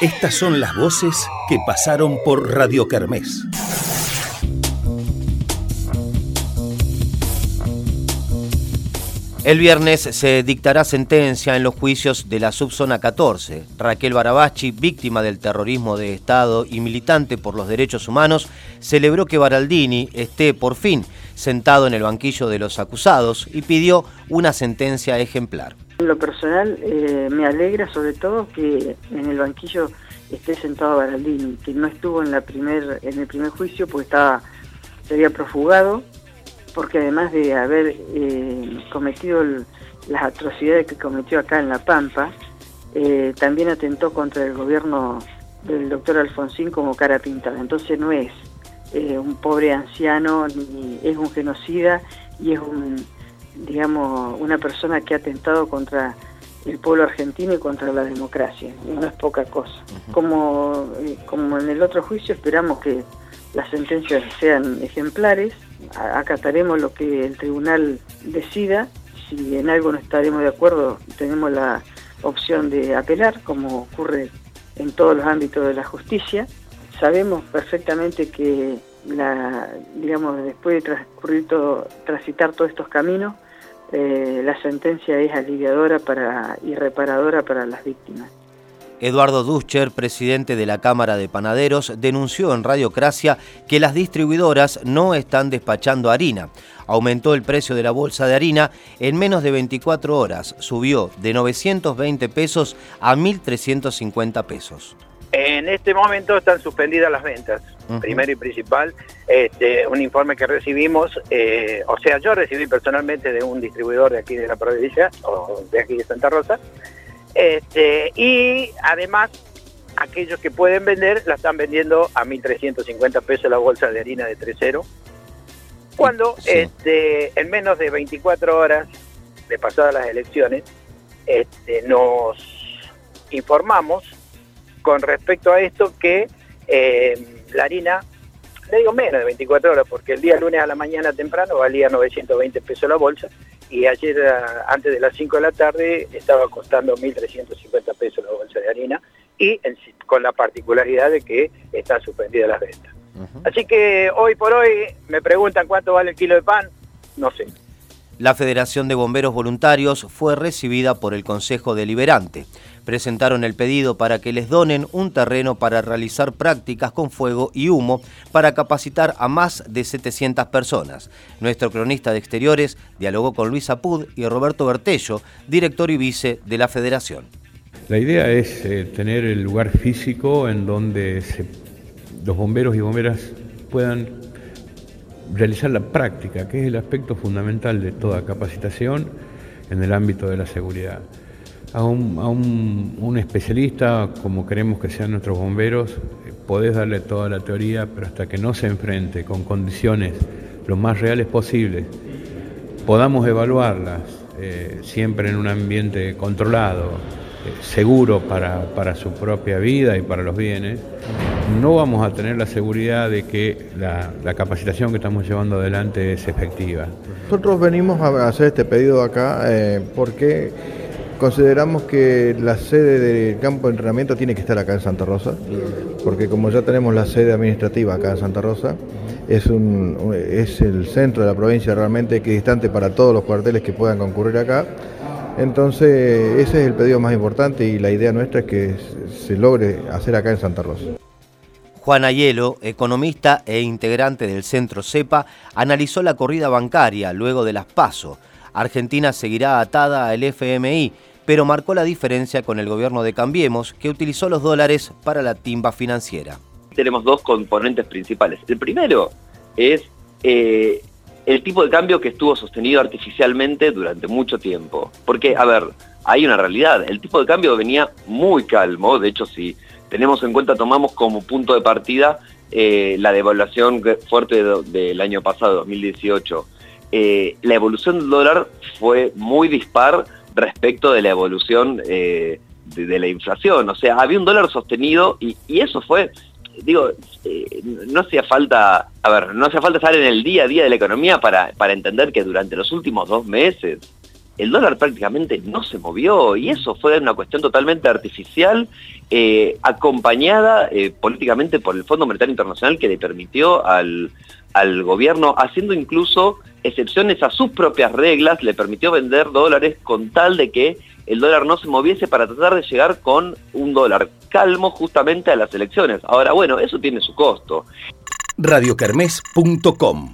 Estas son las voces que pasaron por Radio Kermés. El viernes se dictará sentencia en los juicios de la subzona 14. Raquel Barabachi, víctima del terrorismo de Estado y militante por los derechos humanos, celebró que Baraldini esté por fin sentado en el banquillo de los acusados y pidió una sentencia ejemplar. En lo personal eh, me alegra sobre todo que en el banquillo esté sentado Baraldini, que no estuvo en, la primer, en el primer juicio porque estaba, se había profugado porque además de haber eh, cometido las atrocidades que cometió acá en La Pampa, eh, también atentó contra el gobierno del doctor Alfonsín como cara pintada. Entonces no es un pobre anciano, ni es un genocida y es un, digamos, una persona que ha atentado contra el pueblo argentino y contra la democracia. no es poca cosa. Como, como en el otro juicio esperamos que las sentencias sean ejemplares acataremos lo que el tribunal decida. Si en algo no estaremos de acuerdo, tenemos la opción de apelar, como ocurre en todos los ámbitos de la justicia. Sabemos perfectamente que la, digamos, después de transcurrir todo, transitar todos estos caminos, eh, la sentencia es aliviadora para, y reparadora para las víctimas. Eduardo Duscher, presidente de la Cámara de Panaderos, denunció en Radiocracia que las distribuidoras no están despachando harina. Aumentó el precio de la bolsa de harina en menos de 24 horas, subió de 920 pesos a 1.350 pesos. En este momento están suspendidas las ventas, primero y principal. Este, un informe que recibimos, eh, o sea, yo recibí personalmente de un distribuidor de aquí de la provincia, o de aquí de Santa Rosa, este, y además, aquellos que pueden vender la están vendiendo a 1.350 pesos la bolsa de harina de 3.0. Cuando este, en menos de 24 horas de pasadas las elecciones, este, nos informamos con respecto a esto que eh, la harina, le digo menos de 24 horas, porque el día lunes a la mañana temprano valía 920 pesos la bolsa y ayer antes de las 5 de la tarde estaba costando 1.350 pesos la bolsa de harina y con la particularidad de que están suspendidas las ventas. Así que hoy por hoy me preguntan cuánto vale el kilo de pan, no sé. La Federación de Bomberos Voluntarios fue recibida por el Consejo Deliberante. Presentaron el pedido para que les donen un terreno para realizar prácticas con fuego y humo para capacitar a más de 700 personas. Nuestro cronista de exteriores dialogó con Luis Apud y Roberto Bertello, director y vice de la Federación. La idea es eh, tener el lugar físico en donde los bomberos y bomberas puedan realizar la práctica, que es el aspecto fundamental de toda capacitación en el ámbito de la seguridad. A un, especialista, como queremos que sean nuestros bomberos, eh, podés darle toda la teoría, pero hasta que no se enfrente con condiciones lo más reales posibles, podamos evaluarlas eh, siempre en un ambiente controlado, eh, seguro para, su propia vida y para los bienes, no vamos a tener la seguridad de que la, capacitación que estamos llevando adelante es efectiva. Nosotros venimos a hacer este pedido acá eh, porque consideramos que la sede del campo de entrenamiento tiene que estar acá en Santa Rosa, porque como ya tenemos la sede administrativa acá en Santa Rosa, es, un, es el centro de la provincia realmente que es distante para todos los cuarteles que puedan concurrir acá. Entonces, ese es el pedido más importante y la idea nuestra es que se logre hacer acá en Santa Rosa. Juan Ayelo, economista e integrante del Centro CEPA, analizó la corrida bancaria luego de las PASO. Argentina seguirá atada al FMI, pero marcó la diferencia con el gobierno de Cambiemos, que utilizó los dólares para la timba financiera. Tenemos dos componentes principales. El primero es eh, el tipo de cambio que estuvo sostenido artificialmente durante mucho tiempo. Porque, a ver, hay una realidad, el tipo de cambio venía muy calmo, de hecho si tenemos en cuenta, tomamos como punto de partida eh, la devaluación fuerte del año pasado, 2018, eh, la evolución del dólar fue muy dispar respecto de la evolución eh, de, la inflación, o sea, había un dólar sostenido y eso fue digo, no hacía falta, a ver, no hacía falta estar en el día a día de la economía para, para entender que durante los últimos dos meses el dólar prácticamente no se movió y eso fue una cuestión totalmente artificial eh, acompañada eh, políticamente por el Fondo Monetario Internacional que le permitió al, al gobierno, haciendo incluso excepciones a sus propias reglas, le permitió vender dólares con tal de que el dólar no se moviese para tratar de llegar con un dólar calmo justamente a las elecciones. Ahora, bueno, eso tiene su costo. radiocarmes.com